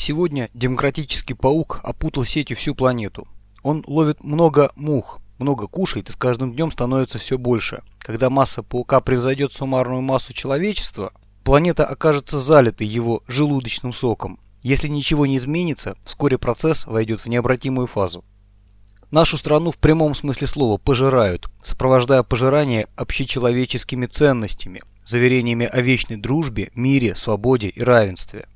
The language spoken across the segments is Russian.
Сегодня демократический паук опутал сетью всю планету. Он ловит много мух, много кушает и с каждым днем становится все больше. Когда масса паука превзойдет суммарную массу человечества, планета окажется залитой его желудочным соком. Если ничего не изменится, вскоре процесс войдет в необратимую фазу. Нашу страну в прямом смысле слова пожирают, сопровождая пожирание общечеловеческими ценностями, заверениями о вечной дружбе, мире, свободе и равенстве.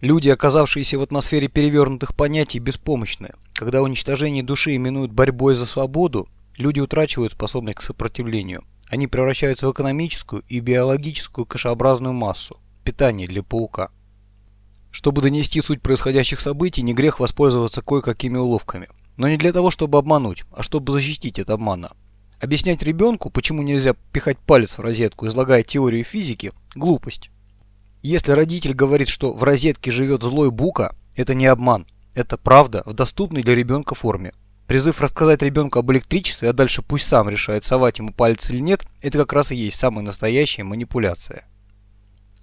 Люди, оказавшиеся в атмосфере перевернутых понятий, беспомощны. Когда уничтожение души именуют борьбой за свободу, люди утрачивают способность к сопротивлению. Они превращаются в экономическую и биологическую кашеобразную массу, питание для паука. Чтобы донести суть происходящих событий, не грех воспользоваться кое-какими уловками. Но не для того, чтобы обмануть, а чтобы защитить от обмана. Объяснять ребенку, почему нельзя пихать палец в розетку, излагая теорию физики – глупость. Если родитель говорит, что в розетке живет злой бука, это не обман. Это правда в доступной для ребенка форме. Призыв рассказать ребенку об электричестве, а дальше пусть сам решает, совать ему палец или нет, это как раз и есть самая настоящая манипуляция.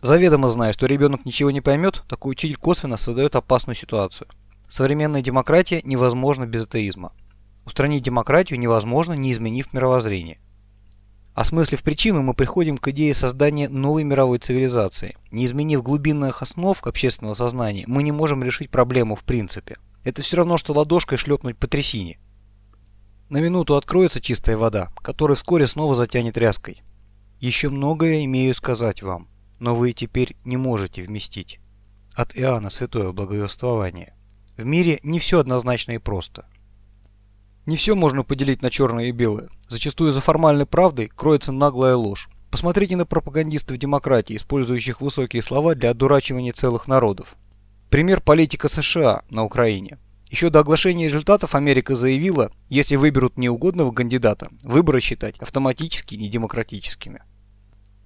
Заведомо зная, что ребенок ничего не поймет, такой учитель косвенно создает опасную ситуацию. Современная демократия невозможна без атеизма. Устранить демократию невозможно, не изменив мировоззрение. Осмыслив причину, мы приходим к идее создания новой мировой цивилизации. Не изменив глубинных основ общественного сознания, мы не можем решить проблему в принципе. Это все равно, что ладошкой шлепнуть по трясине. На минуту откроется чистая вода, которая вскоре снова затянет ряской. Еще многое имею сказать вам, но вы теперь не можете вместить. От Иоанна Святое Благовествование. В мире не все однозначно и просто. Не все можно поделить на черное и белое. Зачастую за формальной правдой кроется наглая ложь. Посмотрите на пропагандистов демократии, использующих высокие слова для одурачивания целых народов. Пример политика США на Украине. Еще до оглашения результатов Америка заявила, если выберут неугодного кандидата, выборы считать автоматически недемократическими.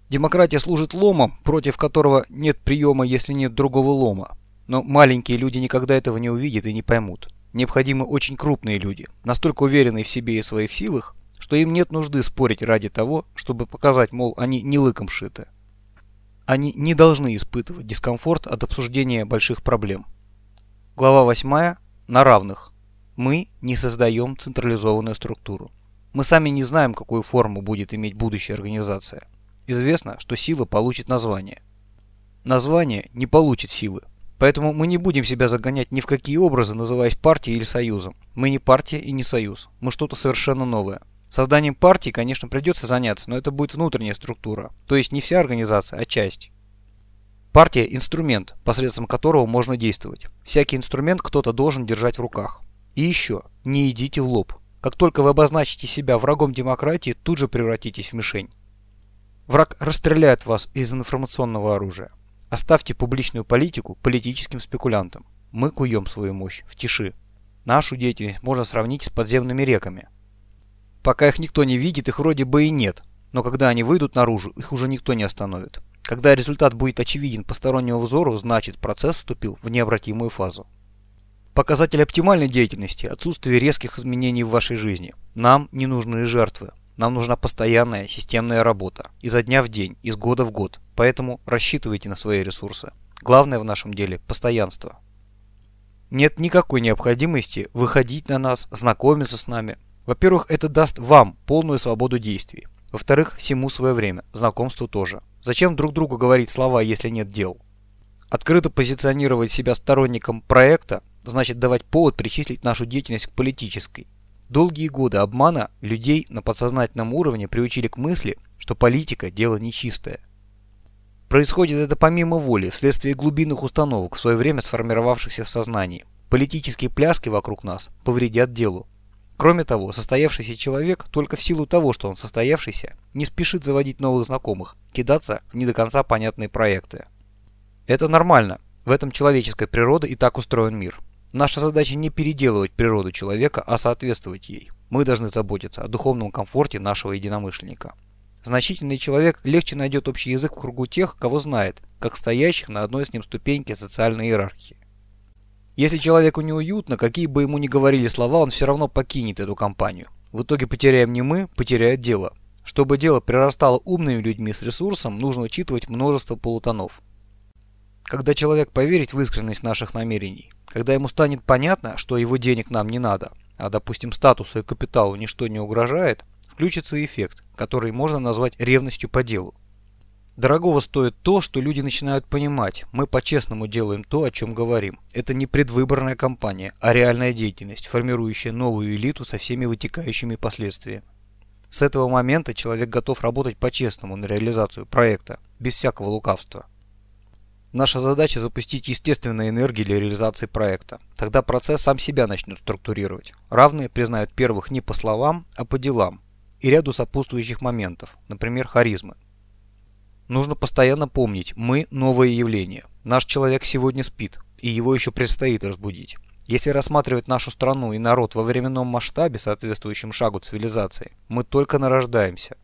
Демократия служит ломом, против которого нет приема, если нет другого лома. Но маленькие люди никогда этого не увидят и не поймут необходимы очень крупные люди, настолько уверенные в себе и своих силах, что им нет нужды спорить ради того, чтобы показать, мол, они не лыком шиты. Они не должны испытывать дискомфорт от обсуждения больших проблем. Глава 8. На равных. Мы не создаем централизованную структуру. Мы сами не знаем, какую форму будет иметь будущая организация. Известно, что сила получит название. Название не получит силы, Поэтому мы не будем себя загонять ни в какие образы, называясь партией или союзом. Мы не партия и не союз. Мы что-то совершенно новое. Созданием партии, конечно, придется заняться, но это будет внутренняя структура. То есть не вся организация, а часть. Партия – инструмент, посредством которого можно действовать. Всякий инструмент кто-то должен держать в руках. И еще, не идите в лоб. Как только вы обозначите себя врагом демократии, тут же превратитесь в мишень. Враг расстреляет вас из информационного оружия. Оставьте публичную политику политическим спекулянтам. Мы куем свою мощь в тиши. Нашу деятельность можно сравнить с подземными реками. Пока их никто не видит, их вроде бы и нет. Но когда они выйдут наружу, их уже никто не остановит. Когда результат будет очевиден постороннему взору, значит процесс вступил в необратимую фазу. Показатель оптимальной деятельности – отсутствие резких изменений в вашей жизни. Нам не нужны жертвы. Нам нужна постоянная системная работа. Изо дня в день, из года в год. Поэтому рассчитывайте на свои ресурсы. Главное в нашем деле – постоянство. Нет никакой необходимости выходить на нас, знакомиться с нами. Во-первых, это даст вам полную свободу действий. Во-вторых, всему свое время, знакомству тоже. Зачем друг другу говорить слова, если нет дел? Открыто позиционировать себя сторонником проекта значит давать повод причислить нашу деятельность к политической. Долгие годы обмана людей на подсознательном уровне приучили к мысли, что политика – дело нечистое. Происходит это помимо воли, вследствие глубинных установок, в свое время сформировавшихся в сознании. Политические пляски вокруг нас повредят делу. Кроме того, состоявшийся человек только в силу того, что он состоявшийся, не спешит заводить новых знакомых, кидаться в не до конца понятные проекты. Это нормально, в этом человеческая природа и так устроен мир. Наша задача не переделывать природу человека, а соответствовать ей. Мы должны заботиться о духовном комфорте нашего единомышленника. Значительный человек легче найдет общий язык в кругу тех, кого знает, как стоящих на одной с ним ступеньке социальной иерархии. Если человеку неуютно, какие бы ему ни говорили слова, он все равно покинет эту компанию. В итоге потеряем не мы, потеряет дело. Чтобы дело прирастало умными людьми с ресурсом, нужно учитывать множество полутонов. Когда человек поверит в искренность наших намерений, когда ему станет понятно, что его денег нам не надо, а, допустим, статусу и капиталу ничто не угрожает, включится эффект, который можно назвать ревностью по делу. Дорогого стоит то, что люди начинают понимать, мы по-честному делаем то, о чем говорим. Это не предвыборная кампания, а реальная деятельность, формирующая новую элиту со всеми вытекающими последствиями. С этого момента человек готов работать по-честному на реализацию проекта, без всякого лукавства. Наша задача запустить естественные энергии для реализации проекта. Тогда процесс сам себя начнет структурировать. Равные признают первых не по словам, а по делам. И ряду сопутствующих моментов, например, харизмы. Нужно постоянно помнить, мы – новое явление. Наш человек сегодня спит, и его еще предстоит разбудить. Если рассматривать нашу страну и народ во временном масштабе, соответствующем шагу цивилизации, мы только нарождаемся.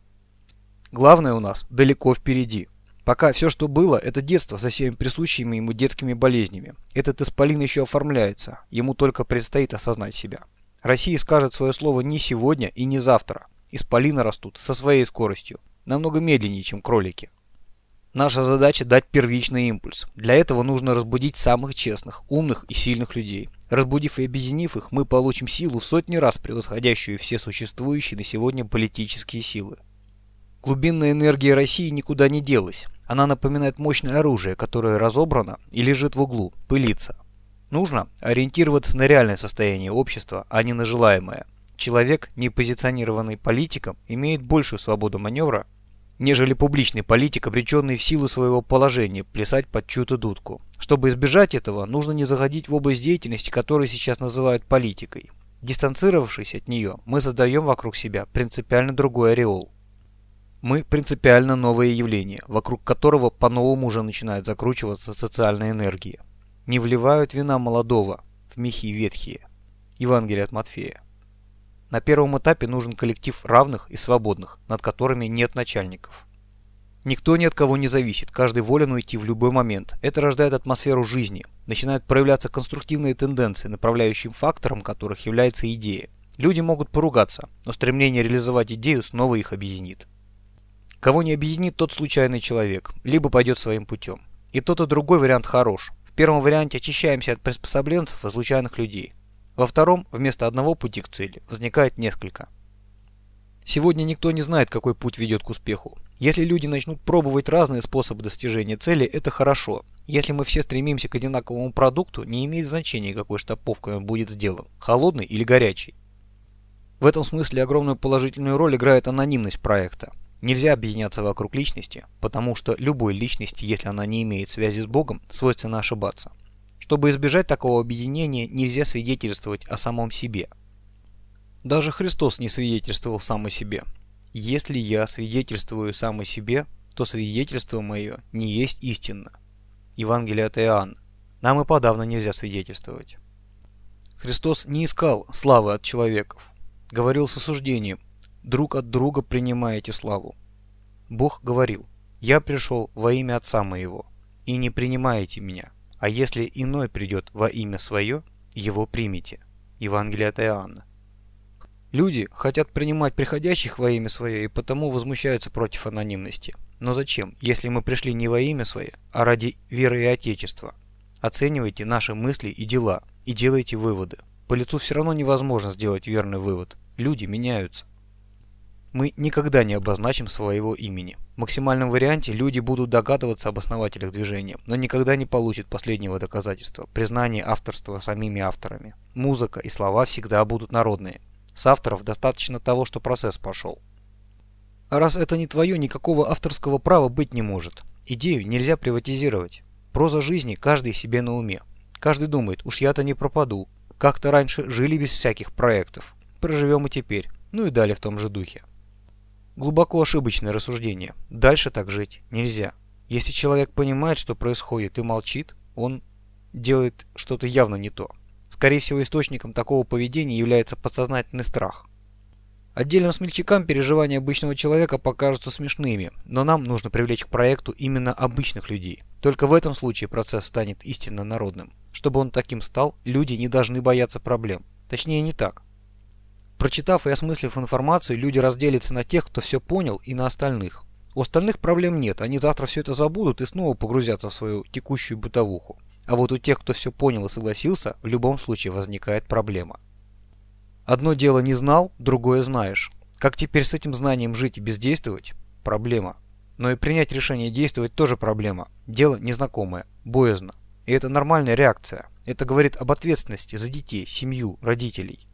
Главное у нас далеко впереди. Пока все, что было, это детство со всеми присущими ему детскими болезнями. Этот исполин еще оформляется, ему только предстоит осознать себя. Россия скажет свое слово не сегодня и не завтра. Исполины растут со своей скоростью, намного медленнее, чем кролики. Наша задача дать первичный импульс. Для этого нужно разбудить самых честных, умных и сильных людей. Разбудив и объединив их, мы получим силу в сотни раз превосходящую все существующие на сегодня политические силы. Глубинная энергия России никуда не делась. Она напоминает мощное оружие, которое разобрано и лежит в углу, пылится. Нужно ориентироваться на реальное состояние общества, а не на желаемое. Человек, не позиционированный политиком, имеет большую свободу маневра нежели публичный политик, обреченный в силу своего положения плясать под чью-то дудку. Чтобы избежать этого, нужно не заходить в область деятельности, которую сейчас называют политикой. Дистанцировавшись от нее, мы создаем вокруг себя принципиально другой ореол. Мы принципиально новое явление, вокруг которого по-новому уже начинает закручиваться социальная энергия. Не вливают вина молодого в мехи ветхие. Евангелие от Матфея. На первом этапе нужен коллектив равных и свободных, над которыми нет начальников. Никто ни от кого не зависит, каждый волен уйти в любой момент. Это рождает атмосферу жизни. Начинают проявляться конструктивные тенденции, направляющим фактором которых является идея. Люди могут поругаться, но стремление реализовать идею снова их объединит. Кого не объединит тот случайный человек, либо пойдет своим путем. И тот и другой вариант хорош. В первом варианте очищаемся от приспособленцев и случайных людей. Во втором, вместо одного пути к цели, возникает несколько. Сегодня никто не знает, какой путь ведет к успеху. Если люди начнут пробовать разные способы достижения цели, это хорошо. Если мы все стремимся к одинаковому продукту, не имеет значения, какой штамповкой он будет сделан, холодный или горячий. В этом смысле огромную положительную роль играет анонимность проекта. Нельзя объединяться вокруг личности, потому что любой личности, если она не имеет связи с Богом, свойственно ошибаться. Чтобы избежать такого объединения, нельзя свидетельствовать о самом себе. Даже Христос не свидетельствовал сам о себе. Если я свидетельствую сам о себе, то свидетельство мое не есть истинно. Евангелие от Иоанна. Нам и подавно нельзя свидетельствовать. Христос не искал славы от человеков. Говорил с осуждением. Друг от друга принимаете славу. Бог говорил. Я пришел во имя Отца моего, и не принимаете меня. А если иной придет во имя свое, его примите. Евангелие от Иоанна. Люди хотят принимать приходящих во имя свое и потому возмущаются против анонимности. Но зачем, если мы пришли не во имя свое, а ради веры и Отечества? Оценивайте наши мысли и дела и делайте выводы. По лицу все равно невозможно сделать верный вывод. Люди меняются мы никогда не обозначим своего имени. В максимальном варианте люди будут догадываться об основателях движения, но никогда не получат последнего доказательства, признания авторства самими авторами. Музыка и слова всегда будут народные. С авторов достаточно того, что процесс пошел. А раз это не твое, никакого авторского права быть не может. Идею нельзя приватизировать. Проза жизни каждый себе на уме. Каждый думает, уж я-то не пропаду. Как-то раньше жили без всяких проектов. Проживем и теперь. Ну и далее в том же духе. Глубоко ошибочное рассуждение. Дальше так жить нельзя. Если человек понимает, что происходит и молчит, он делает что-то явно не то. Скорее всего, источником такого поведения является подсознательный страх. Отдельным смельчакам переживания обычного человека покажутся смешными, но нам нужно привлечь к проекту именно обычных людей. Только в этом случае процесс станет истинно народным. Чтобы он таким стал, люди не должны бояться проблем. Точнее, не так. Прочитав и осмыслив информацию, люди разделятся на тех, кто все понял, и на остальных. У остальных проблем нет, они завтра все это забудут и снова погрузятся в свою текущую бытовуху. А вот у тех, кто все понял и согласился, в любом случае возникает проблема. Одно дело не знал, другое знаешь. Как теперь с этим знанием жить и бездействовать? Проблема. Но и принять решение действовать тоже проблема. Дело незнакомое, боязно. И это нормальная реакция. Это говорит об ответственности за детей, семью, родителей.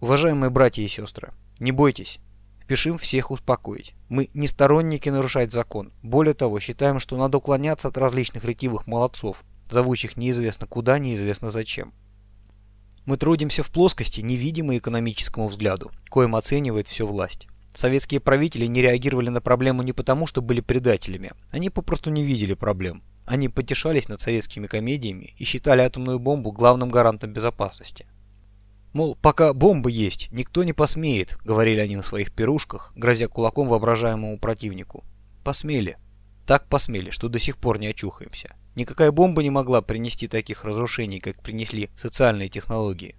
Уважаемые братья и сестры, не бойтесь. Спешим всех успокоить. Мы не сторонники нарушать закон. Более того, считаем, что надо уклоняться от различных ретивых молодцов, зовущих неизвестно куда, неизвестно зачем. Мы трудимся в плоскости, невидимой экономическому взгляду, коим оценивает все власть. Советские правители не реагировали на проблему не потому, что были предателями. Они попросту не видели проблем. Они потешались над советскими комедиями и считали атомную бомбу главным гарантом безопасности. Мол, пока бомбы есть, никто не посмеет, говорили они на своих пирушках, грозя кулаком воображаемому противнику. Посмели. Так посмели, что до сих пор не очухаемся. Никакая бомба не могла принести таких разрушений, как принесли социальные технологии.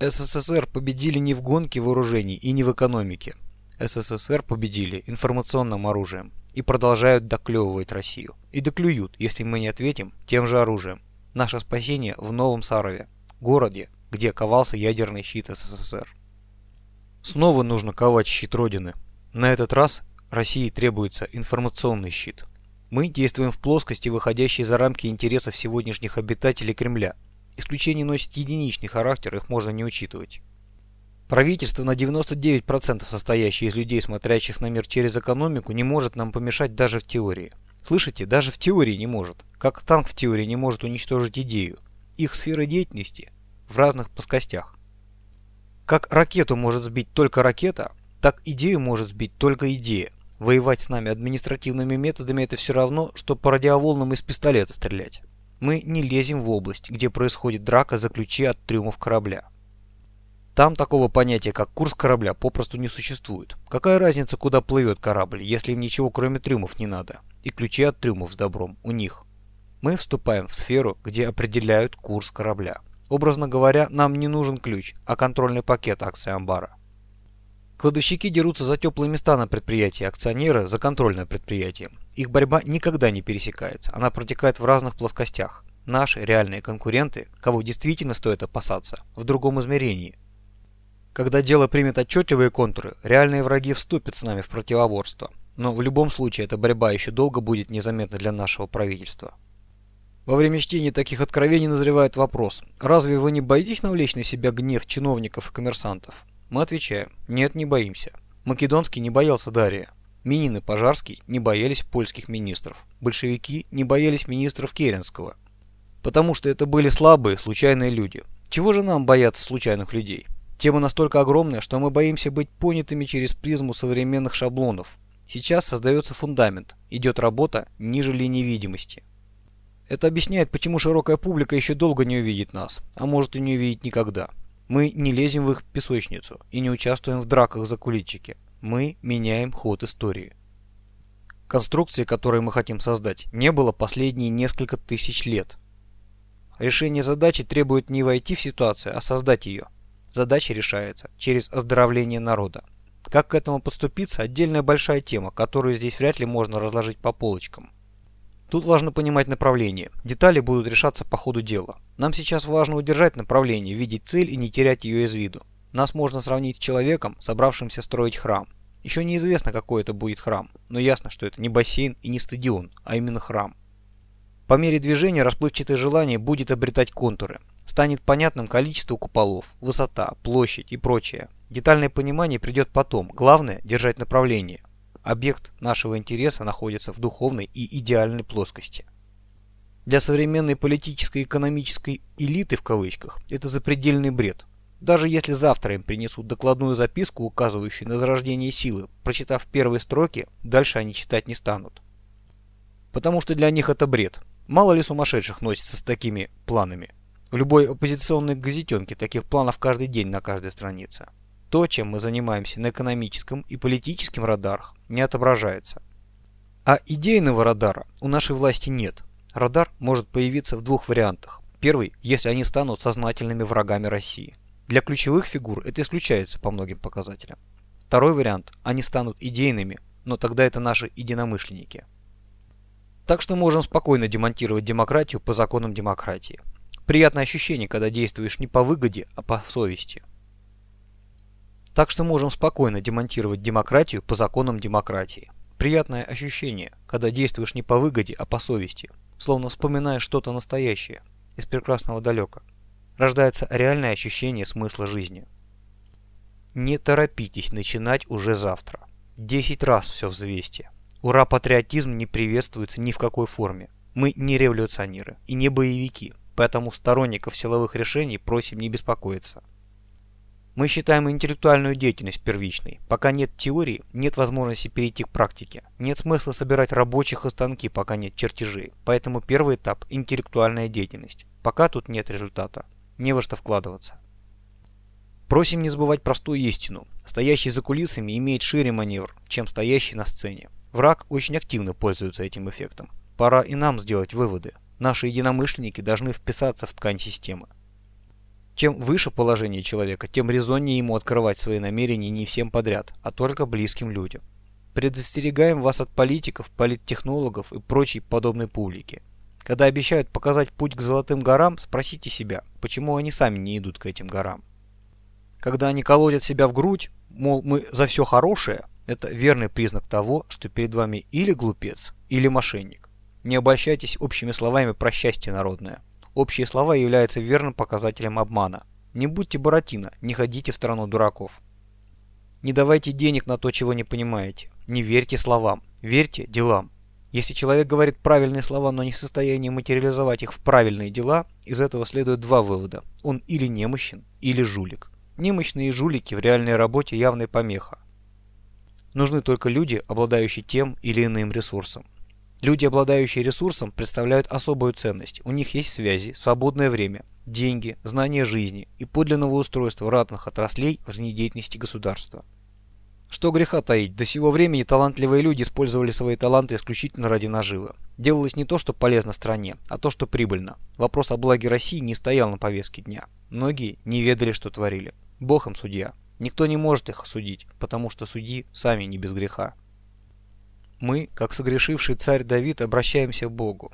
СССР победили не в гонке вооружений и не в экономике. СССР победили информационным оружием и продолжают доклевывать Россию. И доклюют, если мы не ответим тем же оружием. Наше спасение в Новом Сарове, городе, где ковался ядерный щит СССР. Снова нужно ковать щит Родины. На этот раз России требуется информационный щит. Мы действуем в плоскости, выходящей за рамки интересов сегодняшних обитателей Кремля. Исключение носит единичный характер, их можно не учитывать. Правительство на 99% состоящее из людей, смотрящих на мир через экономику, не может нам помешать даже в теории. Слышите, даже в теории не может. Как танк в теории не может уничтожить идею. Их сфера деятельности в разных плоскостях. Как ракету может сбить только ракета, так идею может сбить только идея. Воевать с нами административными методами это все равно, что по радиоволнам из пистолета стрелять. Мы не лезем в область, где происходит драка за ключи от трюмов корабля. Там такого понятия, как курс корабля, попросту не существует. Какая разница, куда плывет корабль, если им ничего кроме трюмов не надо? И ключи от трюмов с добром у них. Мы вступаем в сферу, где определяют курс корабля. Образно говоря, нам не нужен ключ, а контрольный пакет акций амбара. Кладовщики дерутся за теплые места на предприятии, акционеры за контрольное предприятие. Их борьба никогда не пересекается, она протекает в разных плоскостях. Наши реальные конкуренты, кого действительно стоит опасаться, в другом измерении. Когда дело примет отчетливые контуры, реальные враги вступят с нами в противоборство. Но в любом случае эта борьба еще долго будет незаметна для нашего правительства. Во время чтения таких откровений назревает вопрос, разве вы не боитесь навлечь на себя гнев чиновников и коммерсантов? Мы отвечаем, нет, не боимся. Македонский не боялся Дария. Минин и Пожарский не боялись польских министров. Большевики не боялись министров Керенского. Потому что это были слабые, случайные люди. Чего же нам бояться случайных людей? Тема настолько огромная, что мы боимся быть понятыми через призму современных шаблонов. Сейчас создается фундамент, идет работа ниже линии видимости. Это объясняет, почему широкая публика еще долго не увидит нас, а может и не увидит никогда. Мы не лезем в их песочницу и не участвуем в драках за куличики. Мы меняем ход истории. Конструкции, которую мы хотим создать, не было последние несколько тысяч лет. Решение задачи требует не войти в ситуацию, а создать ее. Задача решается через оздоровление народа. Как к этому подступиться – отдельная большая тема, которую здесь вряд ли можно разложить по полочкам. Тут важно понимать направление. Детали будут решаться по ходу дела. Нам сейчас важно удержать направление, видеть цель и не терять ее из виду. Нас можно сравнить с человеком, собравшимся строить храм. Еще неизвестно, какой это будет храм, но ясно, что это не бассейн и не стадион, а именно храм. По мере движения расплывчатое желание будет обретать контуры. Станет понятным количество куполов, высота, площадь и прочее. Детальное понимание придет потом. Главное – держать направление. Объект нашего интереса находится в духовной и идеальной плоскости. Для современной политической и экономической «элиты» в кавычках это запредельный бред. Даже если завтра им принесут докладную записку, указывающую на зарождение силы, прочитав первые строки, дальше они читать не станут. Потому что для них это бред. Мало ли сумасшедших носится с такими планами. В любой оппозиционной газетенке таких планов каждый день на каждой странице. То, чем мы занимаемся на экономическом и политическом радарах, не отображается. А идейного радара у нашей власти нет. Радар может появиться в двух вариантах. Первый, если они станут сознательными врагами России. Для ключевых фигур это исключается по многим показателям. Второй вариант, они станут идейными, но тогда это наши единомышленники. Так что можем спокойно демонтировать демократию по законам демократии. Приятное ощущение, когда действуешь не по выгоде, а по совести. Так что можем спокойно демонтировать демократию по законам демократии. Приятное ощущение, когда действуешь не по выгоде, а по совести, словно вспоминаешь что-то настоящее, из прекрасного далека. Рождается реальное ощущение смысла жизни. Не торопитесь начинать уже завтра. Десять раз все взвесьте. Ура-патриотизм не приветствуется ни в какой форме. Мы не революционеры и не боевики, поэтому сторонников силовых решений просим не беспокоиться. Мы считаем интеллектуальную деятельность первичной. Пока нет теории, нет возможности перейти к практике. Нет смысла собирать рабочих и станки, пока нет чертежей. Поэтому первый этап – интеллектуальная деятельность. Пока тут нет результата. Не во что вкладываться. Просим не забывать простую истину. Стоящий за кулисами имеет шире маневр, чем стоящий на сцене. Враг очень активно пользуется этим эффектом. Пора и нам сделать выводы. Наши единомышленники должны вписаться в ткань системы. Чем выше положение человека, тем резоннее ему открывать свои намерения не всем подряд, а только близким людям. Предостерегаем вас от политиков, политтехнологов и прочей подобной публики. Когда обещают показать путь к золотым горам, спросите себя, почему они сами не идут к этим горам. Когда они колодят себя в грудь, мол, мы за все хорошее, это верный признак того, что перед вами или глупец, или мошенник. Не обольщайтесь общими словами про счастье народное. Общие слова являются верным показателем обмана. Не будьте Буратино, не ходите в страну дураков. Не давайте денег на то, чего не понимаете. Не верьте словам, верьте делам. Если человек говорит правильные слова, но не в состоянии материализовать их в правильные дела, из этого следует два вывода. Он или немощен, или жулик. Немощные жулики в реальной работе явная помеха. Нужны только люди, обладающие тем или иным ресурсом. Люди, обладающие ресурсом, представляют особую ценность. У них есть связи, свободное время, деньги, знания жизни и подлинного устройства разных отраслей в жизнедеятельности государства. Что греха таить, до сего времени талантливые люди использовали свои таланты исключительно ради наживы. Делалось не то, что полезно стране, а то, что прибыльно. Вопрос о благе России не стоял на повестке дня. Многие не ведали, что творили. Бог им судья. Никто не может их осудить, потому что судьи сами не без греха. Мы, как согрешивший царь Давид, обращаемся к Богу.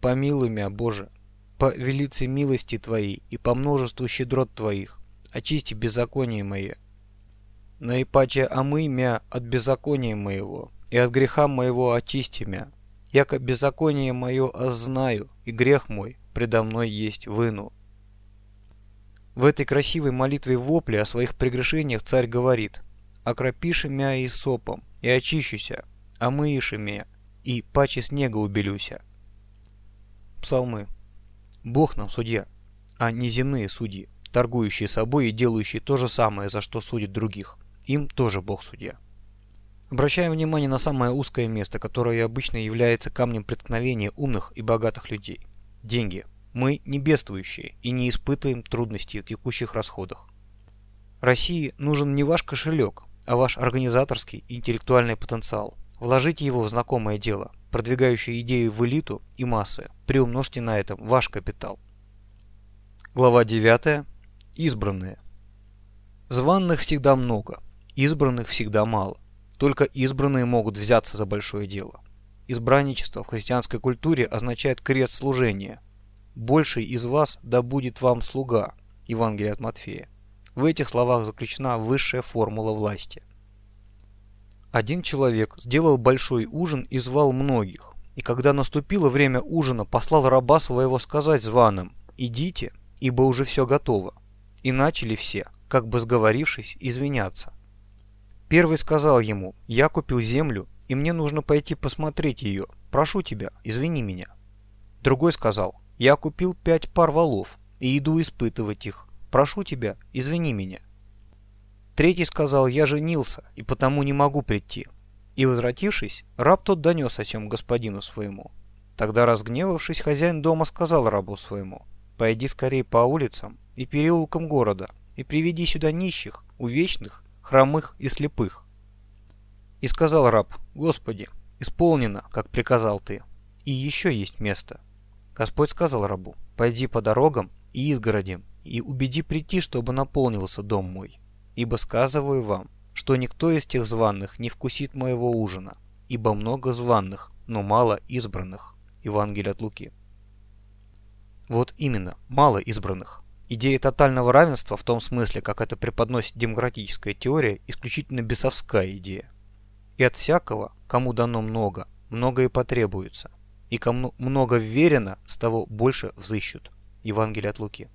Помилуй меня, Боже, по велице милости Твоей и по множеству щедрот Твоих, очисти беззаконие мое. Наипаче омы мя от беззакония моего, и от греха моего очисти мя. Яко беззаконие мое ознаю, и грех мой предо мной есть выну. В этой красивой молитве вопли о своих прегрешениях царь говорит «Окропиши мя и сопом, и очищуся, а мыиши мя, и паче снега убелюся». Псалмы. Бог нам судья, а не земные судьи, торгующие собой и делающие то же самое, за что судят других. Им тоже Бог судья. Обращаем внимание на самое узкое место, которое обычно является камнем преткновения умных и богатых людей. Деньги – мы не бедствующие и не испытываем трудностей в текущих расходах. России нужен не ваш кошелек, а ваш организаторский и интеллектуальный потенциал. Вложите его в знакомое дело, продвигающее идею в элиту и массы. Приумножьте на этом ваш капитал. Глава 9. Избранные. Званных всегда много, избранных всегда мало. Только избранные могут взяться за большое дело. Избранничество в христианской культуре означает крест служения – больший из вас да будет вам слуга. Евангелие от Матфея. В этих словах заключена высшая формула власти. Один человек сделал большой ужин и звал многих. И когда наступило время ужина, послал раба своего сказать званым «Идите, ибо уже все готово». И начали все, как бы сговорившись, извиняться. Первый сказал ему «Я купил землю, и мне нужно пойти посмотреть ее. Прошу тебя, извини меня». Другой сказал я купил пять пар валов и иду испытывать их. Прошу тебя, извини меня. Третий сказал, я женился и потому не могу прийти. И возвратившись, раб тот донес о сем господину своему. Тогда разгневавшись, хозяин дома сказал рабу своему, пойди скорее по улицам и переулкам города и приведи сюда нищих, увечных, хромых и слепых. И сказал раб, Господи, исполнено, как приказал ты, и еще есть место. Господь сказал рабу, «Пойди по дорогам и изгородям, и убеди прийти, чтобы наполнился дом мой. Ибо сказываю вам, что никто из тех званных не вкусит моего ужина, ибо много званных, но мало избранных. Евангелие от Луки. Вот именно, мало избранных. Идея тотального равенства в том смысле, как это преподносит демократическая теория, исключительно бесовская идея. И от всякого, кому дано много, много и потребуется. И кому много верено, с того больше взыщут. Евангелие от Луки.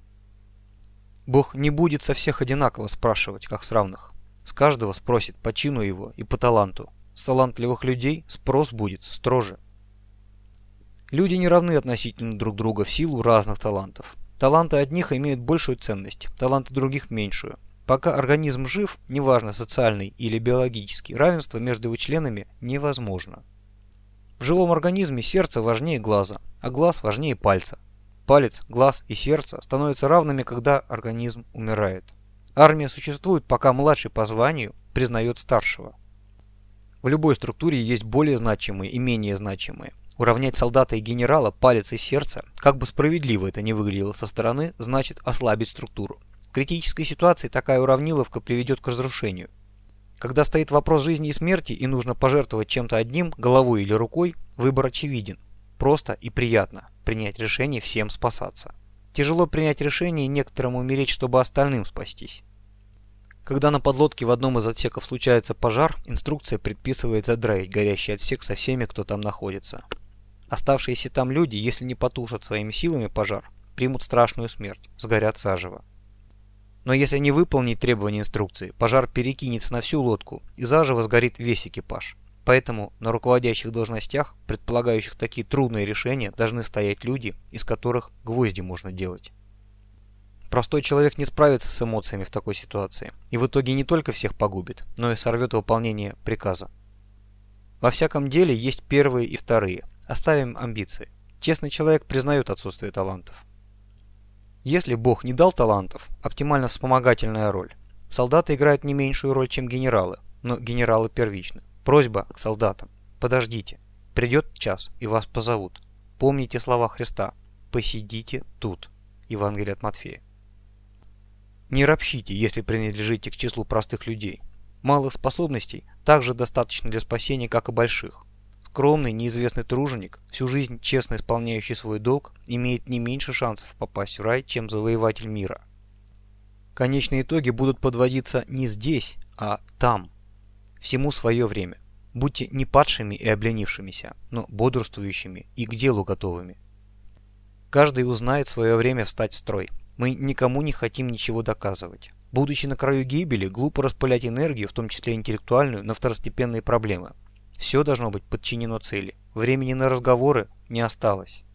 Бог не будет со всех одинаково спрашивать, как с равных. С каждого спросит по чину его и по таланту. С талантливых людей спрос будет строже. Люди не равны относительно друг друга в силу разных талантов. Таланты одних имеют большую ценность, таланты других меньшую. Пока организм жив, неважно социальный или биологический, равенство между его членами невозможно. В живом организме сердце важнее глаза, а глаз важнее пальца. Палец, глаз и сердце становятся равными, когда организм умирает. Армия существует, пока младший по званию признает старшего. В любой структуре есть более значимые и менее значимые. Уравнять солдата и генерала, палец и сердце, как бы справедливо это ни выглядело со стороны, значит ослабить структуру. В критической ситуации такая уравниловка приведет к разрушению. Когда стоит вопрос жизни и смерти и нужно пожертвовать чем-то одним, головой или рукой, выбор очевиден. Просто и приятно принять решение всем спасаться. Тяжело принять решение некоторым умереть, чтобы остальным спастись. Когда на подлодке в одном из отсеков случается пожар, инструкция предписывает задраить горящий отсек со всеми, кто там находится. Оставшиеся там люди, если не потушат своими силами пожар, примут страшную смерть, сгорят заживо. Но если не выполнить требования инструкции, пожар перекинется на всю лодку и заживо сгорит весь экипаж. Поэтому на руководящих должностях, предполагающих такие трудные решения, должны стоять люди, из которых гвозди можно делать. Простой человек не справится с эмоциями в такой ситуации и в итоге не только всех погубит, но и сорвет выполнение приказа. Во всяком деле есть первые и вторые, Оставим амбиции. Честный человек признает отсутствие талантов. Если Бог не дал талантов, оптимально вспомогательная роль. Солдаты играют не меньшую роль, чем генералы, но генералы первичны. Просьба к солдатам. Подождите. Придет час, и вас позовут. Помните слова Христа. Посидите тут. Евангелие от Матфея. Не ропщите, если принадлежите к числу простых людей. Малых способностей также достаточно для спасения, как и больших. Скромный, неизвестный труженик, всю жизнь честно исполняющий свой долг, имеет не меньше шансов попасть в рай, чем завоеватель мира. Конечные итоги будут подводиться не здесь, а там. Всему свое время. Будьте не падшими и обленившимися, но бодрствующими и к делу готовыми. Каждый узнает свое время встать в строй. Мы никому не хотим ничего доказывать. Будучи на краю гибели, глупо распылять энергию, в том числе интеллектуальную, на второстепенные проблемы. Все должно быть подчинено цели. Времени на разговоры не осталось.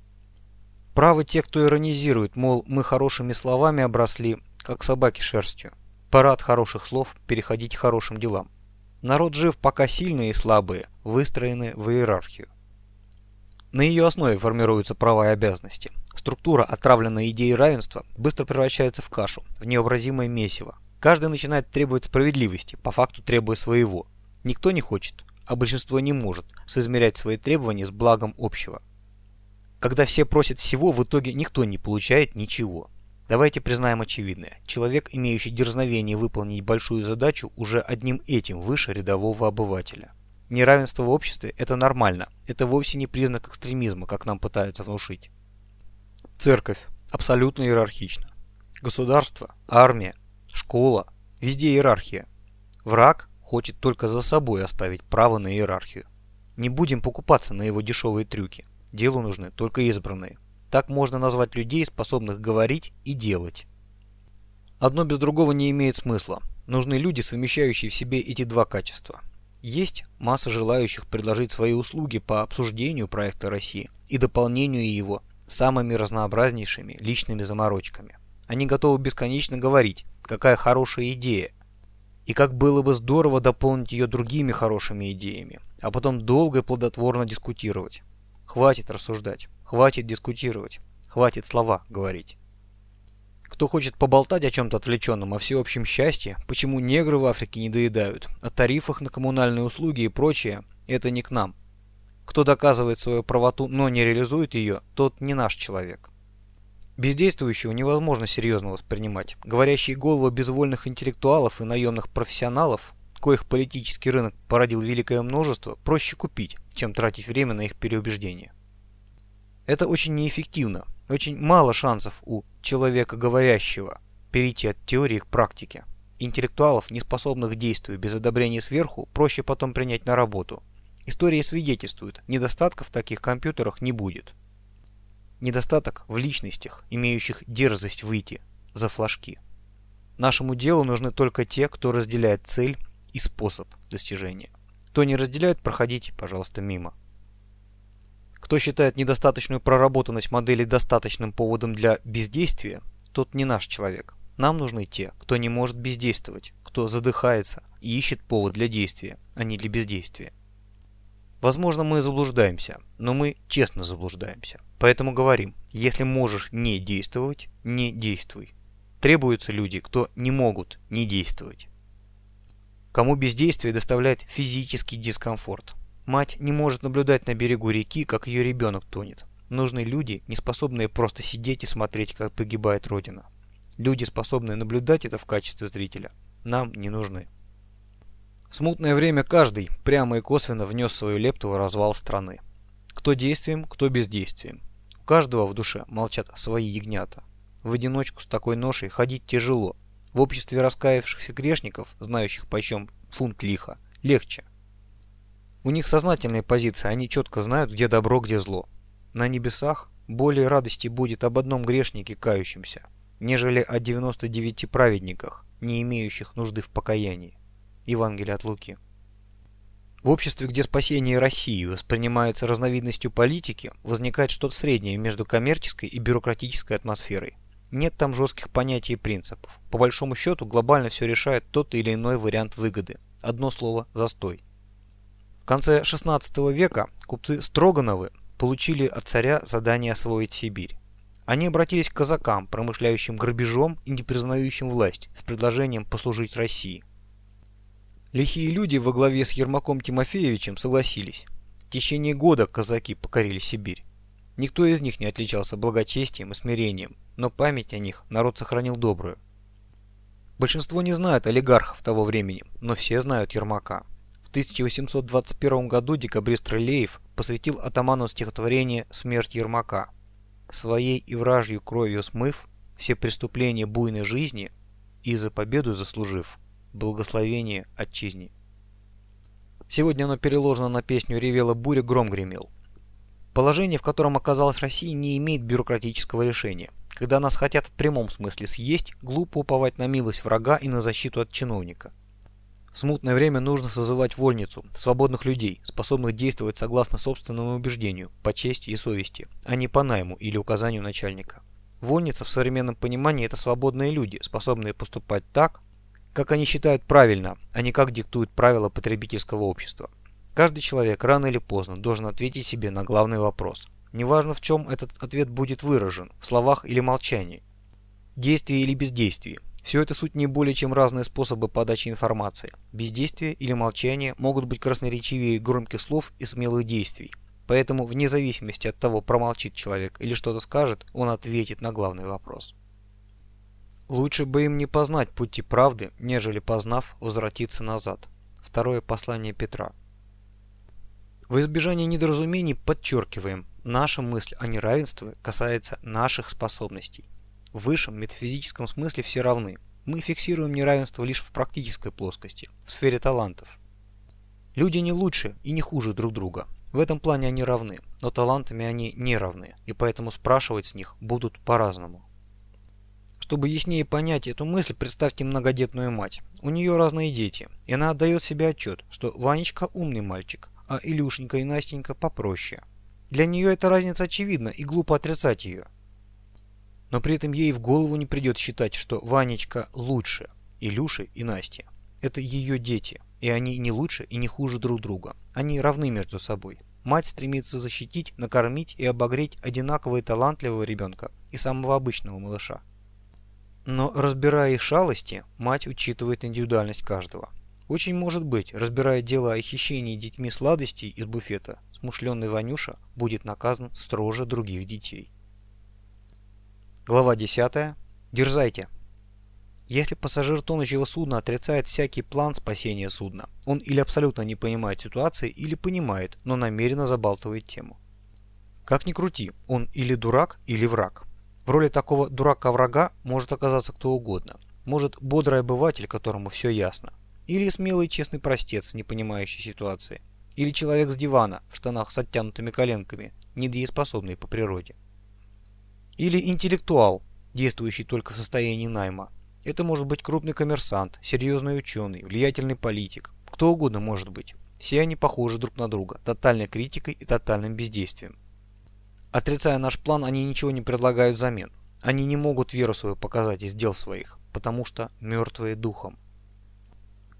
Правы те, кто иронизирует, мол, мы хорошими словами обросли, как собаки шерстью. Пора от хороших слов переходить к хорошим делам. Народ жив, пока сильные и слабые выстроены в иерархию. На ее основе формируются права и обязанности. Структура, отравленная идеей равенства, быстро превращается в кашу, в необразимое месиво. Каждый начинает требовать справедливости, по факту требуя своего. Никто не хочет, а большинство не может соизмерять свои требования с благом общего. Когда все просят всего, в итоге никто не получает ничего. Давайте признаем очевидное. Человек, имеющий дерзновение выполнить большую задачу, уже одним этим выше рядового обывателя. Неравенство в обществе – это нормально. Это вовсе не признак экстремизма, как нам пытаются внушить. Церковь абсолютно иерархична. Государство, армия, школа – везде иерархия. Враг хочет только за собой оставить право на иерархию. Не будем покупаться на его дешевые трюки. Делу нужны только избранные. Так можно назвать людей, способных говорить и делать. Одно без другого не имеет смысла. Нужны люди, совмещающие в себе эти два качества. Есть масса желающих предложить свои услуги по обсуждению проекта России и дополнению его самыми разнообразнейшими личными заморочками. Они готовы бесконечно говорить, какая хорошая идея, и как было бы здорово дополнить ее другими хорошими идеями, а потом долго и плодотворно дискутировать. Хватит рассуждать, хватит дискутировать, хватит слова говорить. Кто хочет поболтать о чем-то отвлеченном, о всеобщем счастье, почему негры в Африке не доедают, о тарифах на коммунальные услуги и прочее, это не к нам. Кто доказывает свою правоту, но не реализует ее, тот не наш человек. Бездействующего невозможно серьезно воспринимать. Говорящие головы безвольных интеллектуалов и наемных профессионалов, коих политический рынок породил великое множество, проще купить, чем тратить время на их переубеждение. Это очень неэффективно, очень мало шансов у человека говорящего перейти от теории к практике. Интеллектуалов, не способных к действию без одобрения сверху, проще потом принять на работу. История свидетельствует, недостатков в таких компьютерах не будет. Недостаток в личностях, имеющих дерзость выйти за флажки. Нашему делу нужны только те, кто разделяет цель и способ достижения. Кто не разделяет, проходите, пожалуйста, мимо. Кто считает недостаточную проработанность модели достаточным поводом для бездействия, тот не наш человек. Нам нужны те, кто не может бездействовать, кто задыхается и ищет повод для действия, а не для бездействия. Возможно, мы заблуждаемся, но мы честно заблуждаемся. Поэтому говорим, если можешь не действовать, не действуй. Требуются люди, кто не могут не действовать. Кому бездействие доставляет физический дискомфорт. Мать не может наблюдать на берегу реки, как ее ребенок тонет. Нужны люди, не способные просто сидеть и смотреть, как погибает Родина. Люди, способные наблюдать это в качестве зрителя, нам не нужны. Смутное время каждый прямо и косвенно внес свою лепту в развал страны. Кто действием, кто бездействием. У каждого в душе молчат свои ягнята. В одиночку с такой ношей ходить тяжело. В обществе раскаявшихся грешников, знающих почем фунт лиха, легче. У них сознательная позиция, они четко знают, где добро, где зло. На небесах более радости будет об одном грешнике кающемся, нежели о 99 праведниках, не имеющих нужды в покаянии. Евангелие от Луки. В обществе, где спасение России воспринимается разновидностью политики, возникает что-то среднее между коммерческой и бюрократической атмосферой. Нет там жестких понятий и принципов. По большому счету, глобально все решает тот или иной вариант выгоды. Одно слово – застой. Конце 16 века купцы Строгановы получили от царя задание освоить Сибирь. Они обратились к казакам, промышляющим грабежом и не признающим власть, с предложением послужить России. Лихие люди во главе с Ермаком Тимофеевичем согласились. В течение года казаки покорили Сибирь. Никто из них не отличался благочестием и смирением, но память о них народ сохранил добрую. Большинство не знает олигархов того времени, но все знают Ермака. В 1821 году декабрист Рылеев посвятил атаману стихотворение «Смерть Ермака». Своей и вражью кровью смыв все преступления буйной жизни и за победу заслужив, благословение отчизне. Сегодня оно переложено на песню «Ревела буря, гром гремел». Положение, в котором оказалась Россия, не имеет бюрократического решения. Когда нас хотят в прямом смысле съесть, глупо уповать на милость врага и на защиту от чиновника. Смутное время нужно созывать вольницу, свободных людей, способных действовать согласно собственному убеждению, по чести и совести, а не по найму или указанию начальника. Вольница в современном понимании – это свободные люди, способные поступать так, как они считают правильно, а не как диктуют правила потребительского общества. Каждый человек рано или поздно должен ответить себе на главный вопрос. Неважно в чем этот ответ будет выражен, в словах или молчании. Действие или бездействие. Все это суть не более чем разные способы подачи информации. Бездействие или молчание могут быть красноречивее громких слов и смелых действий. Поэтому вне зависимости от того, промолчит человек или что-то скажет, он ответит на главный вопрос. Лучше бы им не познать пути правды, нежели познав, возвратиться назад. Второе послание Петра. В избежание недоразумений подчеркиваем, наша мысль о неравенстве касается наших способностей. В высшем метафизическом смысле все равны. Мы фиксируем неравенство лишь в практической плоскости, в сфере талантов. Люди не лучше и не хуже друг друга. В этом плане они равны, но талантами они не равны, и поэтому спрашивать с них будут по-разному. Чтобы яснее понять эту мысль, представьте многодетную мать. У нее разные дети, и она отдает себе отчет, что Ванечка умный мальчик, а Илюшенька и Настенька попроще. Для нее эта разница очевидна, и глупо отрицать ее. Но при этом ей в голову не придет считать, что Ванечка лучше Илюши и Насти. Это ее дети, и они не лучше и не хуже друг друга. Они равны между собой. Мать стремится защитить, накормить и обогреть одинаково и талантливого ребенка и самого обычного малыша. Но разбирая их шалости, мать учитывает индивидуальность каждого. Очень может быть, разбирая дело о хищении детьми сладостей из буфета, смышленный Ванюша будет наказан строже других детей. Глава 10. Дерзайте. Если пассажир тонущего судна отрицает всякий план спасения судна, он или абсолютно не понимает ситуации, или понимает, но намеренно забалтывает тему. Как ни крути, он или дурак, или враг. В роли такого дурака-врага может оказаться кто угодно. Может бодрый обыватель, которому все ясно. Или смелый честный простец, не понимающий ситуации. Или человек с дивана, в штанах с оттянутыми коленками, недееспособный по природе. Или интеллектуал, действующий только в состоянии найма, это может быть крупный коммерсант, серьезный ученый, влиятельный политик, кто угодно может быть. Все они похожи друг на друга, тотальной критикой и тотальным бездействием. Отрицая наш план, они ничего не предлагают взамен. Они не могут веру свою показать из дел своих, потому что мертвые духом.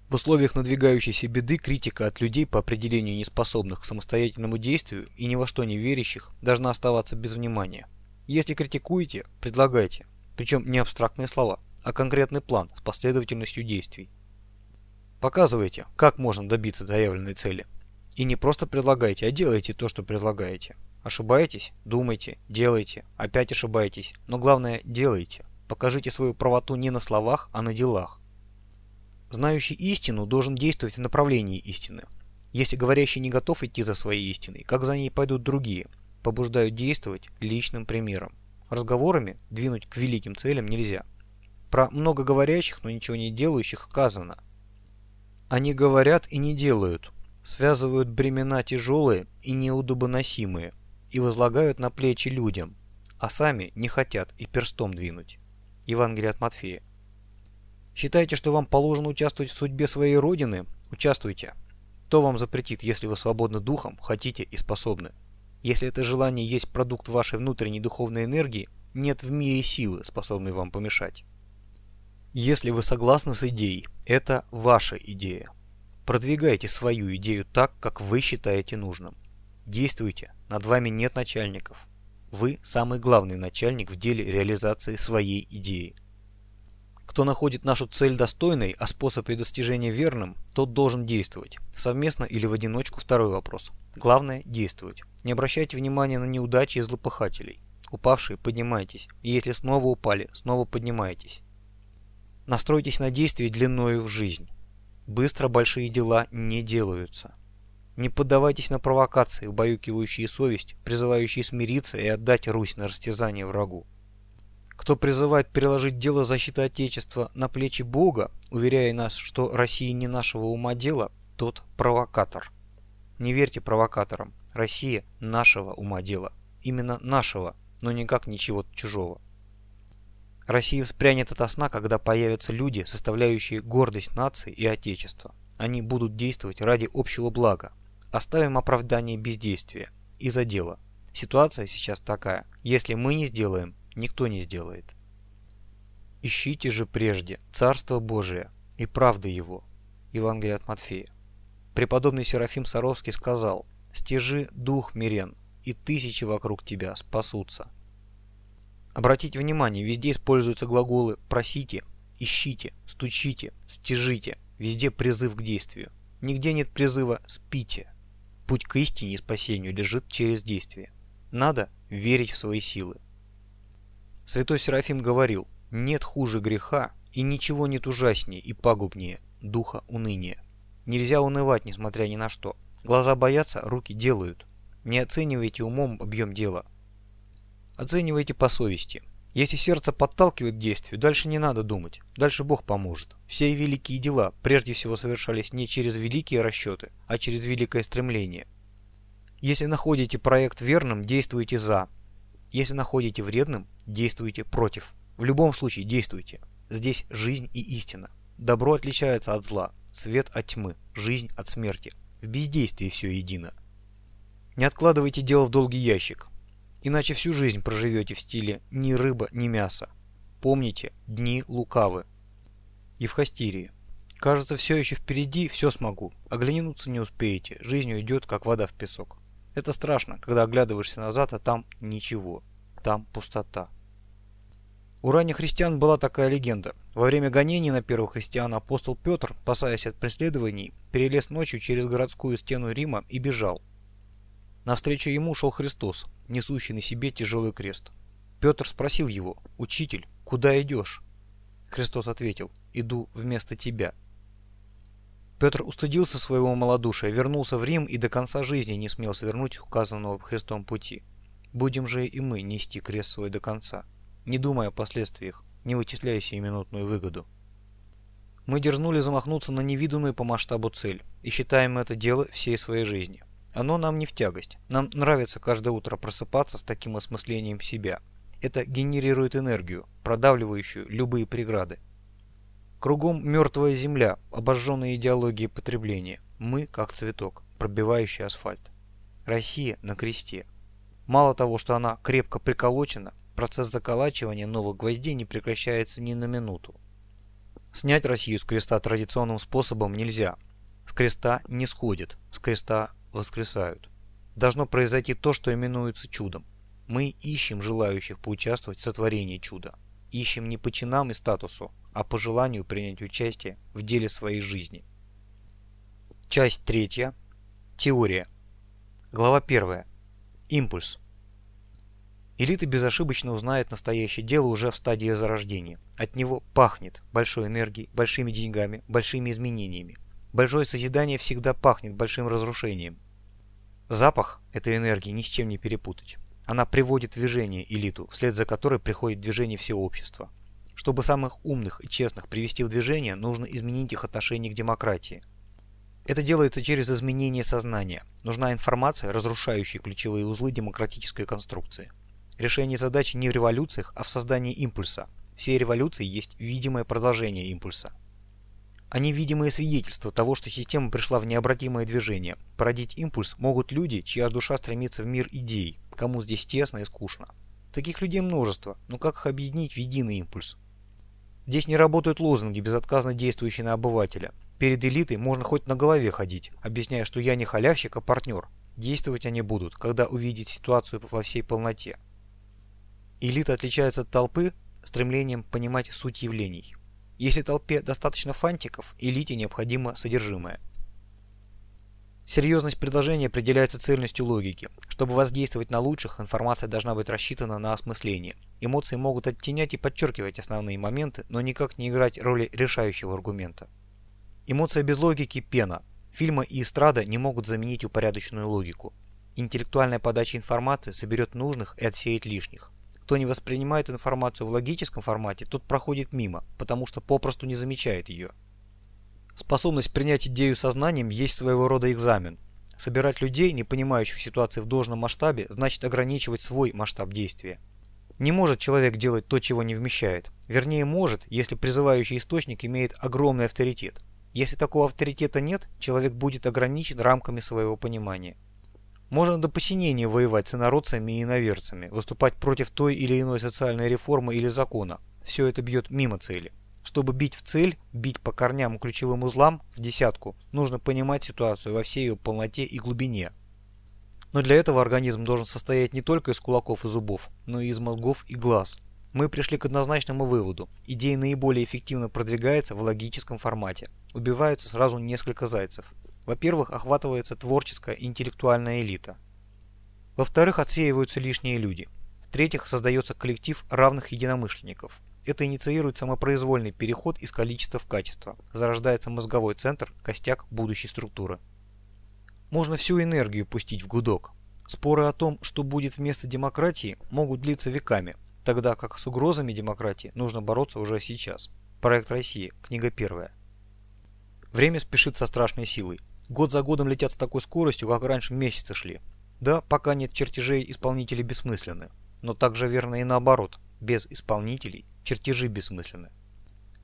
В условиях надвигающейся беды критика от людей по определению неспособных к самостоятельному действию и ни во что не верящих должна оставаться без внимания. Если критикуете, предлагайте, причем не абстрактные слова, а конкретный план с последовательностью действий. Показывайте, как можно добиться заявленной цели. И не просто предлагайте, а делайте то, что предлагаете. Ошибаетесь? Думайте, делайте, опять ошибаетесь. Но главное, делайте. Покажите свою правоту не на словах, а на делах. Знающий истину должен действовать в направлении истины. Если говорящий не готов идти за своей истиной, как за ней пойдут другие? Побуждают действовать личным примером. Разговорами двинуть к великим целям нельзя. Про много говорящих, но ничего не делающих сказано. Они говорят и не делают, связывают бремена тяжелые и неудобоносимые и возлагают на плечи людям, а сами не хотят и перстом двинуть. Евангелие от Матфея. Считаете, что вам положено участвовать в судьбе своей родины? Участвуйте. Кто вам запретит, если вы свободны духом, хотите и способны? Если это желание есть продукт вашей внутренней духовной энергии, нет в мире силы, способной вам помешать. Если вы согласны с идеей, это ваша идея. Продвигайте свою идею так, как вы считаете нужным. Действуйте, над вами нет начальников. Вы самый главный начальник в деле реализации своей идеи. Кто находит нашу цель достойной, а способ ее достижения верным, тот должен действовать. Совместно или в одиночку – второй вопрос. Главное – действовать. Не обращайте внимания на неудачи и злопыхателей. Упавшие – поднимайтесь. И если снова упали, снова поднимайтесь. Настройтесь на действие длиною в жизнь. Быстро большие дела не делаются. Не поддавайтесь на провокации, убаюкивающие совесть, призывающие смириться и отдать Русь на растязание врагу. Кто призывает переложить дело защиты Отечества на плечи Бога, уверяя нас, что Россия не нашего ума дело, тот провокатор. Не верьте провокаторам. Россия нашего ума дело. Именно нашего, но никак ничего чужого. Россия вспрянет ото сна, когда появятся люди, составляющие гордость нации и Отечества. Они будут действовать ради общего блага. Оставим оправдание бездействия. И за дело. Ситуация сейчас такая. Если мы не сделаем, никто не сделает. Ищите же прежде Царство Божие и правды Его. Евангелие от Матфея. Преподобный Серафим Саровский сказал, «Стяжи дух мирен, и тысячи вокруг тебя спасутся». Обратите внимание, везде используются глаголы «просите», «ищите», «стучите», «стяжите». Везде призыв к действию. Нигде нет призыва «спите». Путь к истине и спасению лежит через действие. Надо верить в свои силы. Святой Серафим говорил, нет хуже греха и ничего нет ужаснее и пагубнее духа уныния. Нельзя унывать, несмотря ни на что. Глаза боятся, руки делают. Не оценивайте умом объем дела, Оценивайте по совести. Если сердце подталкивает к действию, дальше не надо думать. Дальше Бог поможет. Все великие дела прежде всего совершались не через великие расчеты, а через великое стремление. Если находите проект верным, действуйте за. Если находите вредным, действуйте против. В любом случае действуйте. Здесь жизнь и истина. Добро отличается от зла, свет от тьмы, жизнь от смерти. В бездействии все едино. Не откладывайте дело в долгий ящик. Иначе всю жизнь проживете в стиле «ни рыба, ни мясо». Помните, дни лукавы. Евхастирия. Кажется, все еще впереди, все смогу. Оглянуться не успеете, жизнь уйдет, как вода в песок. Это страшно, когда оглядываешься назад, а там ничего. Там пустота. У ранних христиан была такая легенда. Во время гонений на первых христиан апостол Петр, спасаясь от преследований, перелез ночью через городскую стену Рима и бежал. Навстречу ему шел Христос, несущий на себе тяжелый крест. Петр спросил его, «Учитель, куда идешь?» Христос ответил, иду вместо тебя. Петр устыдился своего малодушия, вернулся в Рим и до конца жизни не смел свернуть указанного Христом пути. Будем же и мы нести крест свой до конца, не думая о последствиях, не вычисляя сиюминутную выгоду. Мы дерзнули замахнуться на невиданную по масштабу цель и считаем это дело всей своей жизни. Оно нам не в тягость. Нам нравится каждое утро просыпаться с таким осмыслением себя. Это генерирует энергию, продавливающую любые преграды. Кругом мертвая земля, обожженная идеологией потребления. Мы, как цветок, пробивающий асфальт. Россия на кресте. Мало того, что она крепко приколочена, процесс заколачивания новых гвоздей не прекращается ни на минуту. Снять Россию с креста традиционным способом нельзя. С креста не сходит, с креста воскресают. Должно произойти то, что именуется чудом. Мы ищем желающих поучаствовать в сотворении чуда. Ищем не по чинам и статусу, а по желанию принять участие в деле своей жизни. Часть третья. Теория. Глава первая. Импульс. Элита безошибочно узнает настоящее дело уже в стадии зарождения. От него пахнет большой энергией, большими деньгами, большими изменениями. Большое созидание всегда пахнет большим разрушением. Запах этой энергии ни с чем не перепутать. Она приводит движение элиту, вслед за которой приходит движение всего общества. Чтобы самых умных и честных привести в движение, нужно изменить их отношение к демократии. Это делается через изменение сознания. Нужна информация, разрушающая ключевые узлы демократической конструкции. Решение задачи не в революциях, а в создании импульса. Все революции есть видимое продолжение импульса. Они видимые свидетельства того, что система пришла в необратимое движение. Породить импульс могут люди, чья душа стремится в мир идей, кому здесь тесно и скучно. Таких людей множество, но как их объединить в единый импульс? Здесь не работают лозунги, безотказно действующие на обывателя. Перед элитой можно хоть на голове ходить, объясняя, что я не халявщик, а партнер. Действовать они будут, когда увидят ситуацию во всей полноте. Элита отличается от толпы стремлением понимать суть явлений. Если толпе достаточно фантиков, элите необходимо содержимое. Серьезность предложения определяется цельностью логики. Чтобы воздействовать на лучших, информация должна быть рассчитана на осмысление. Эмоции могут оттенять и подчеркивать основные моменты, но никак не играть роли решающего аргумента. Эмоция без логики – пена. Фильмы и эстрада не могут заменить упорядоченную логику. Интеллектуальная подача информации соберет нужных и отсеет лишних. Кто не воспринимает информацию в логическом формате, тот проходит мимо, потому что попросту не замечает ее. Способность принять идею сознанием есть своего рода экзамен. Собирать людей, не понимающих ситуации в должном масштабе, значит ограничивать свой масштаб действия. Не может человек делать то, чего не вмещает. Вернее, может, если призывающий источник имеет огромный авторитет. Если такого авторитета нет, человек будет ограничен рамками своего понимания. Можно до посинения воевать с инородцами и иноверцами, выступать против той или иной социальной реформы или закона. Все это бьет мимо цели. Чтобы бить в цель, бить по корням и ключевым узлам в десятку, нужно понимать ситуацию во всей ее полноте и глубине. Но для этого организм должен состоять не только из кулаков и зубов, но и из мозгов и глаз. Мы пришли к однозначному выводу. Идея наиболее эффективно продвигается в логическом формате. Убиваются сразу несколько зайцев. Во-первых, охватывается творческая интеллектуальная элита. Во-вторых, отсеиваются лишние люди. В-третьих, создается коллектив равных единомышленников. Это инициирует самопроизвольный переход из количества в качество. Зарождается мозговой центр, костяк будущей структуры. Можно всю энергию пустить в гудок. Споры о том, что будет вместо демократии, могут длиться веками, тогда как с угрозами демократии нужно бороться уже сейчас. Проект России, книга первая. Время спешит со страшной силой. Год за годом летят с такой скоростью, как раньше месяцы шли. Да, пока нет чертежей, исполнители бессмысленны. Но также верно и наоборот. Без исполнителей чертежи бессмысленны.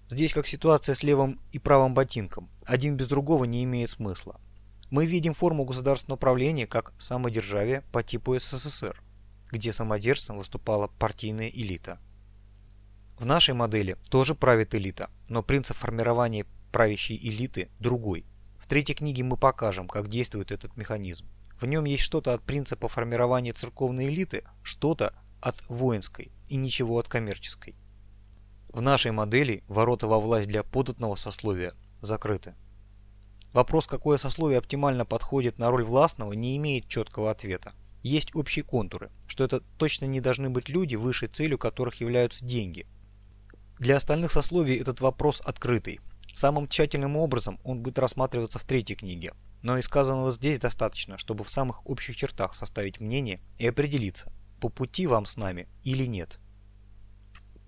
Здесь как ситуация с левым и правым ботинком. Один без другого не имеет смысла. Мы видим форму государственного управления как самодержавие по типу СССР, где самодержцем выступала партийная элита. В нашей модели тоже правит элита, но принцип формирования правящей элиты другой. В третьей книге мы покажем, как действует этот механизм. В нем есть что-то от принципа формирования церковной элиты, что-то от воинской и ничего от коммерческой. В нашей модели ворота во власть для податного сословия закрыты. Вопрос, какое сословие оптимально подходит на роль властного, не имеет четкого ответа. Есть общие контуры, что это точно не должны быть люди, высшей целью которых являются деньги. Для остальных сословий этот вопрос открытый. Самым тщательным образом он будет рассматриваться в третьей книге, но и сказанного здесь достаточно, чтобы в самых общих чертах составить мнение и определиться, по пути вам с нами или нет.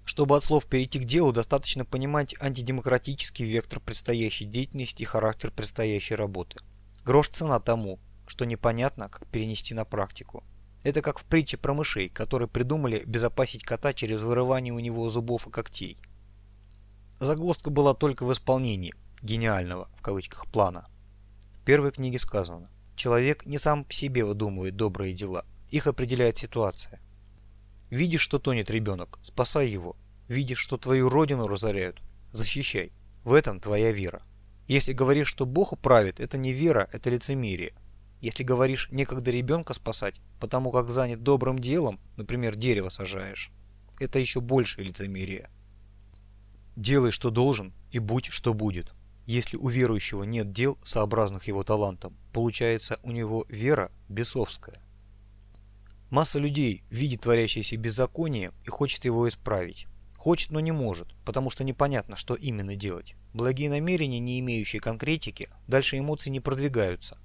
Чтобы от слов перейти к делу, достаточно понимать антидемократический вектор предстоящей деятельности и характер предстоящей работы. Грош цена тому, что непонятно, как перенести на практику. Это как в притче про мышей, которые придумали безопасить кота через вырывание у него зубов и когтей. Загвоздка была только в исполнении «гениального» в кавычках плана. В первой книге сказано, человек не сам по себе выдумывает добрые дела, их определяет ситуация. Видишь, что тонет ребенок, спасай его. Видишь, что твою родину разоряют, защищай. В этом твоя вера. Если говоришь, что Бог управит, это не вера, это лицемерие. Если говоришь некогда ребенка спасать, потому как занят добрым делом, например, дерево сажаешь, это еще больше лицемерие. Делай, что должен, и будь, что будет. Если у верующего нет дел, сообразных его талантам, получается у него вера бесовская. Масса людей видит творящееся беззаконие и хочет его исправить. Хочет, но не может, потому что непонятно, что именно делать. Благие намерения, не имеющие конкретики, дальше эмоций не продвигаются.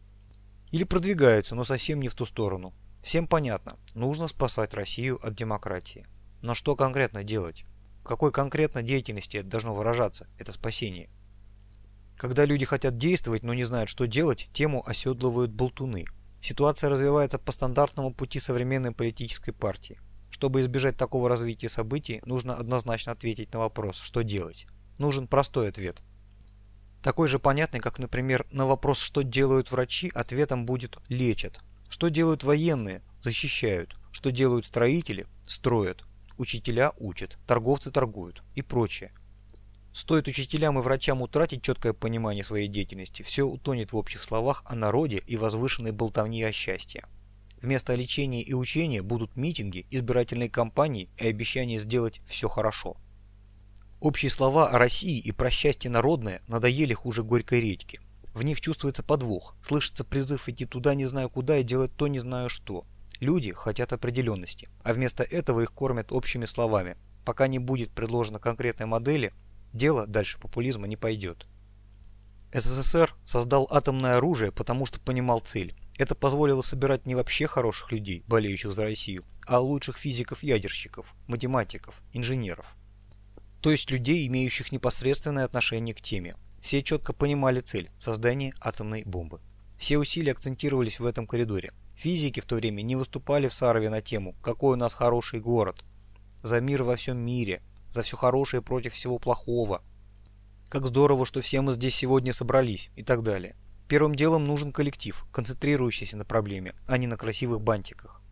Или продвигаются, но совсем не в ту сторону. Всем понятно, нужно спасать Россию от демократии. Но что конкретно делать? Какой конкретно деятельности это должно выражаться, это спасение? Когда люди хотят действовать, но не знают, что делать, тему оседлывают болтуны – Ситуация развивается по стандартному пути современной политической партии. Чтобы избежать такого развития событий, нужно однозначно ответить на вопрос, что делать. Нужен простой ответ. Такой же понятный, как, например, на вопрос, что делают врачи, ответом будет «лечат». Что делают военные? Защищают. Что делают строители? Строят. Учителя учат, торговцы торгуют и прочее. Стоит учителям и врачам утратить четкое понимание своей деятельности, все утонет в общих словах о народе и возвышенной болтовне о счастье. Вместо лечения и учения будут митинги, избирательные кампании и обещания сделать все хорошо. Общие слова о России и про счастье народное надоели хуже горькой редьки. В них чувствуется подвох, слышится призыв идти туда не знаю куда и делать то не знаю что. Люди хотят определенности, а вместо этого их кормят общими словами. Пока не будет предложена конкретной модели, дело дальше популизма не пойдет. СССР создал атомное оружие, потому что понимал цель. Это позволило собирать не вообще хороших людей, болеющих за Россию, а лучших физиков-ядерщиков, математиков, инженеров. То есть людей, имеющих непосредственное отношение к теме. Все четко понимали цель – создание атомной бомбы. Все усилия акцентировались в этом коридоре. Физики в то время не выступали в Сарове на тему «Какой у нас хороший город», «За мир во всем мире», за все хорошее против всего плохого. Как здорово, что все мы здесь сегодня собрались и так далее. Первым делом нужен коллектив, концентрирующийся на проблеме, а не на красивых бантиках.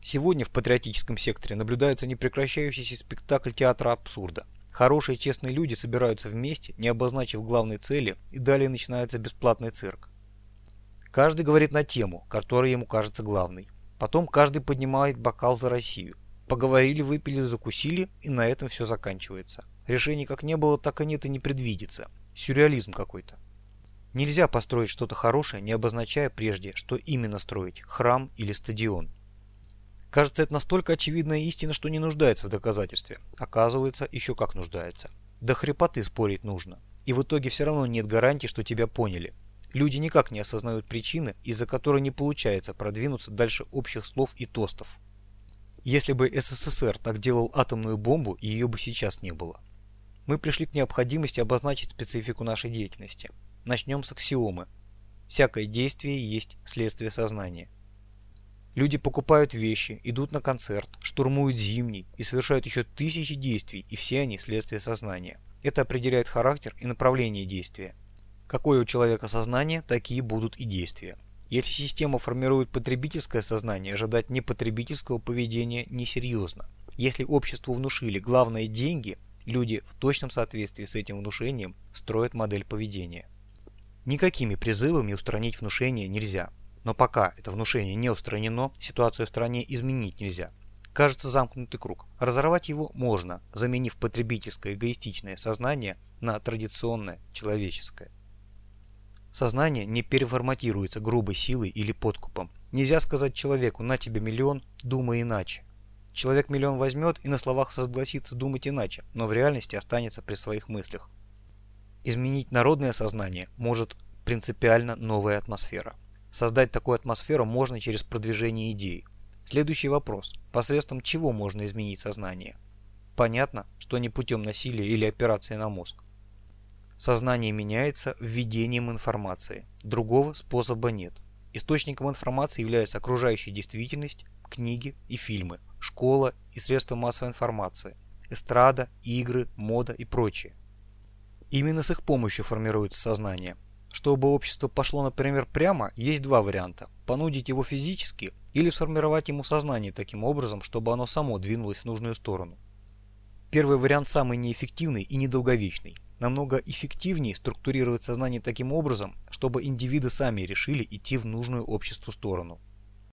Сегодня в патриотическом секторе наблюдается непрекращающийся спектакль театра абсурда. Хорошие честные люди собираются вместе, не обозначив главной цели, и далее начинается бесплатный цирк. Каждый говорит на тему, которая ему кажется главной. Потом каждый поднимает бокал за Россию. Поговорили, выпили, закусили, и на этом все заканчивается. Решений как не было, так и нет и не предвидится. Сюрреализм какой-то. Нельзя построить что-то хорошее, не обозначая прежде, что именно строить – храм или стадион. Кажется, это настолько очевидная истина, что не нуждается в доказательстве. Оказывается, еще как нуждается. До хрипоты спорить нужно. И в итоге все равно нет гарантии, что тебя поняли. Люди никак не осознают причины, из-за которой не получается продвинуться дальше общих слов и тостов. Если бы СССР так делал атомную бомбу, ее бы сейчас не было. Мы пришли к необходимости обозначить специфику нашей деятельности. Начнем с аксиомы. Всякое действие есть следствие сознания. Люди покупают вещи, идут на концерт, штурмуют зимний и совершают еще тысячи действий, и все они следствие сознания. Это определяет характер и направление действия. Какое у человека сознание, такие будут и действия. Если система формирует потребительское сознание, ожидать непотребительского поведения несерьезно. Если обществу внушили главное деньги, люди в точном соответствии с этим внушением строят модель поведения. Никакими призывами устранить внушение нельзя. Но пока это внушение не устранено, ситуацию в стране изменить нельзя. Кажется замкнутый круг. Разорвать его можно, заменив потребительское эгоистичное сознание на традиционное человеческое. Сознание не переформатируется грубой силой или подкупом. Нельзя сказать человеку «на тебе миллион, думай иначе». Человек-миллион возьмет и на словах согласится думать иначе, но в реальности останется при своих мыслях. Изменить народное сознание может принципиально новая атмосфера. Создать такую атмосферу можно через продвижение идей. Следующий вопрос. Посредством чего можно изменить сознание? Понятно, что не путем насилия или операции на мозг. Сознание меняется введением информации. Другого способа нет. Источником информации является окружающая действительность, книги и фильмы, школа и средства массовой информации, эстрада, игры, мода и прочее. Именно с их помощью формируется сознание. Чтобы общество пошло, например, прямо, есть два варианта. Понудить его физически или сформировать ему сознание таким образом, чтобы оно само двинулось в нужную сторону. Первый вариант самый неэффективный и недолговечный. Намного эффективнее структурировать сознание таким образом, чтобы индивиды сами решили идти в нужную обществу сторону.